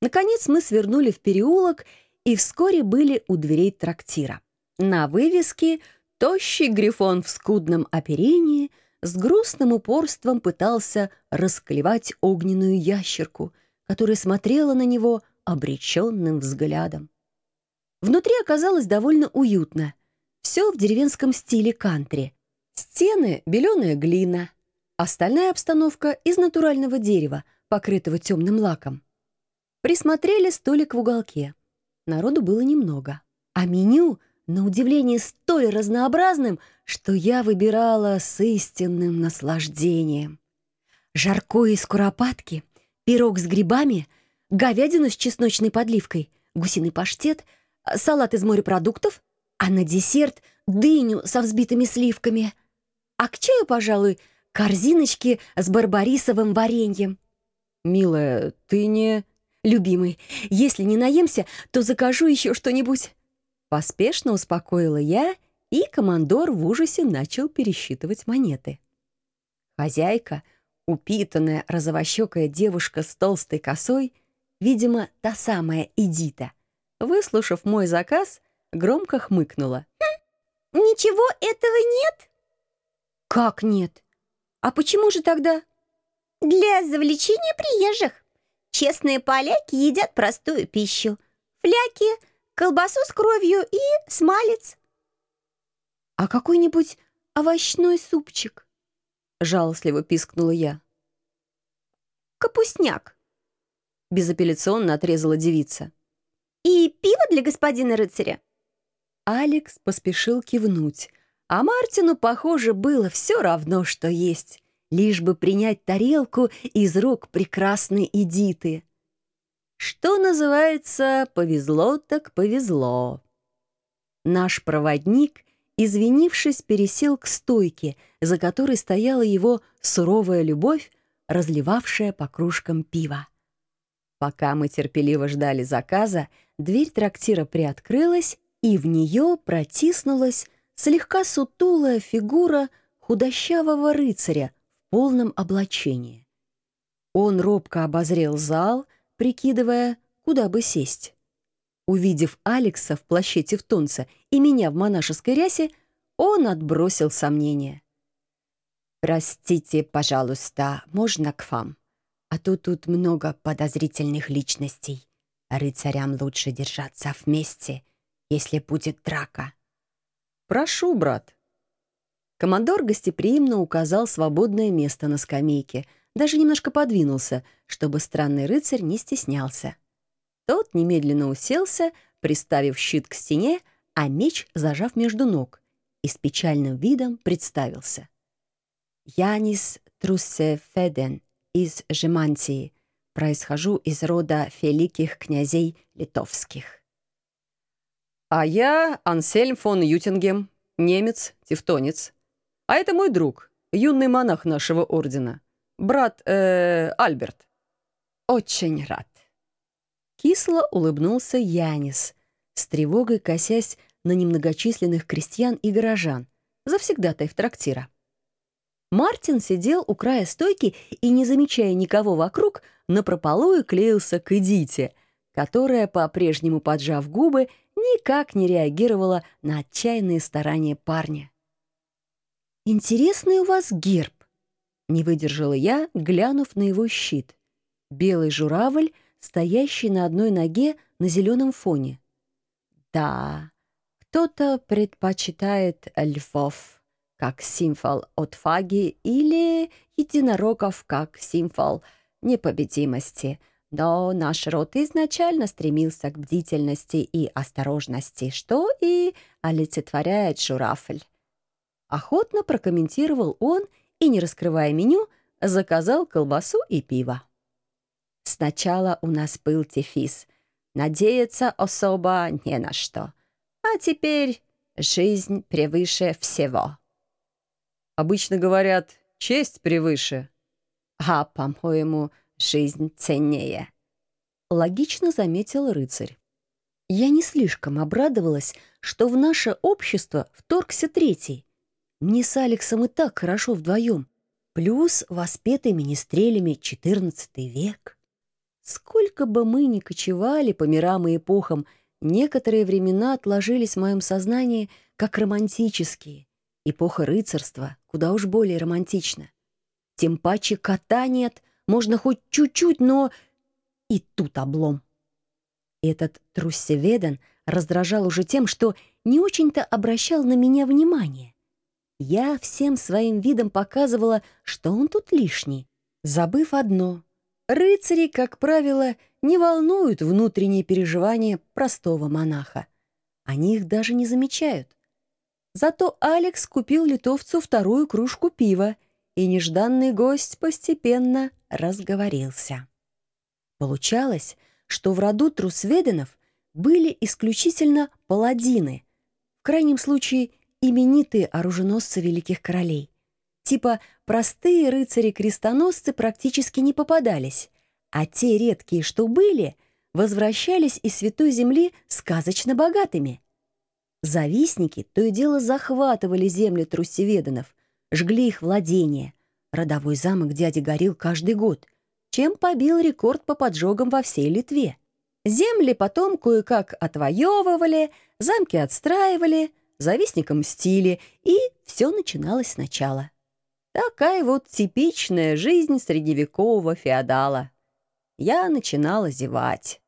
Наконец мы свернули в переулок и вскоре были у дверей трактира. На вывеске тощий грифон в скудном оперении с грустным упорством пытался расклевать огненную ящерку, которая смотрела на него обреченным взглядом. Внутри оказалось довольно уютно. Все в деревенском стиле кантри. Стены — беленая глина. Остальная обстановка из натурального дерева, покрытого темным лаком. Присмотрели столик в уголке. Народу было немного. А меню, на удивление, столь разнообразным, что я выбирала с истинным наслаждением. Жаркое из куропатки, пирог с грибами, говядину с чесночной подливкой, гусиный паштет, салат из морепродуктов, а на десерт — дыню со взбитыми сливками. А к чаю, пожалуй, корзиночки с барбарисовым вареньем. «Милая, ты не...» «Любимый, если не наемся, то закажу еще что-нибудь». Поспешно успокоила я, и командор в ужасе начал пересчитывать монеты. Хозяйка, упитанная розовощекая девушка с толстой косой, видимо, та самая Эдита, выслушав мой заказ, громко хмыкнула. «Хм, «Ничего этого нет?» «Как нет? А почему же тогда?» «Для завлечения приезжих. Честные поляки едят простую пищу. Фляки, колбасу с кровью и смалец. «А какой-нибудь овощной супчик?» — жалостливо пискнула я. «Капустняк», — безапелляционно отрезала девица. «И пиво для господина рыцаря?» Алекс поспешил кивнуть, а Мартину, похоже, было все равно, что есть лишь бы принять тарелку из рук прекрасной Эдиты. Что называется, повезло так повезло. Наш проводник, извинившись, пересел к стойке, за которой стояла его суровая любовь, разливавшая по кружкам пива. Пока мы терпеливо ждали заказа, дверь трактира приоткрылась, и в нее протиснулась слегка сутулая фигура худощавого рыцаря полном облачении. Он робко обозрел зал, прикидывая, куда бы сесть. Увидев Алекса в плаще тевтонца и меня в монашеской рясе, он отбросил сомнения. «Простите, пожалуйста, можно к вам? А то тут много подозрительных личностей. Рыцарям лучше держаться вместе, если будет драка». «Прошу, брат», Командор гостеприимно указал свободное место на скамейке, даже немножко подвинулся, чтобы странный рыцарь не стеснялся. Тот немедленно уселся, приставив щит к стене, а меч зажав между ног, и с печальным видом представился. «Янис Труссе Феден из Жемантии. Происхожу из рода великих князей литовских». «А я Ансельм фон Ютингем, немец, тевтонец», а это мой друг, юный монах нашего ордена, брат э, Альберт. Очень рад. Кисло улыбнулся Янис, с тревогой косясь на немногочисленных крестьян и горожан, завсегдатай в трактира. Мартин сидел у края стойки и, не замечая никого вокруг, напропалую клеился к Эдите, которая, по-прежнему поджав губы, никак не реагировала на отчаянные старания парня. «Интересный у вас герб», — не выдержала я, глянув на его щит. Белый журавль, стоящий на одной ноге на зеленом фоне. «Да, кто-то предпочитает львов как символ отваги или единорогов как символ непобедимости, но наш род изначально стремился к бдительности и осторожности, что и олицетворяет журавль. Охотно прокомментировал он и, не раскрывая меню, заказал колбасу и пиво. Сначала у нас был тефис. Надеяться особо не на что. А теперь жизнь превыше всего. Обычно говорят, честь превыше. А, по-моему, жизнь ценнее. Логично заметил рыцарь. Я не слишком обрадовалась, что в наше общество вторгся третий, мне с Алексом и так хорошо вдвоем. Плюс воспетый министрелями XIV век. Сколько бы мы ни кочевали по мирам и эпохам, некоторые времена отложились в моем сознании как романтические. Эпоха рыцарства куда уж более романтична. Тем паче кота нет, можно хоть чуть-чуть, но... И тут облом. Этот Труссеведен раздражал уже тем, что не очень-то обращал на меня внимание. Я всем своим видом показывала, что он тут лишний, забыв одно. Рыцари, как правило, не волнуют внутренние переживания простого монаха. Они их даже не замечают. Зато Алекс купил литовцу вторую кружку пива, и нежданный гость постепенно разговорился. Получалось, что в роду Трусведенов были исключительно паладины, в крайнем случае именитые оруженосцы великих королей. Типа простые рыцари-крестоносцы практически не попадались, а те редкие, что были, возвращались из Святой Земли сказочно богатыми. Завистники то и дело захватывали земли трусеведанов, жгли их владения. Родовой замок дяди горел каждый год, чем побил рекорд по поджогам во всей Литве. Земли потом кое-как отвоевывали, замки отстраивали, завистникам мстили, и все начиналось сначала. Такая вот типичная жизнь средневекового феодала. Я начинала зевать.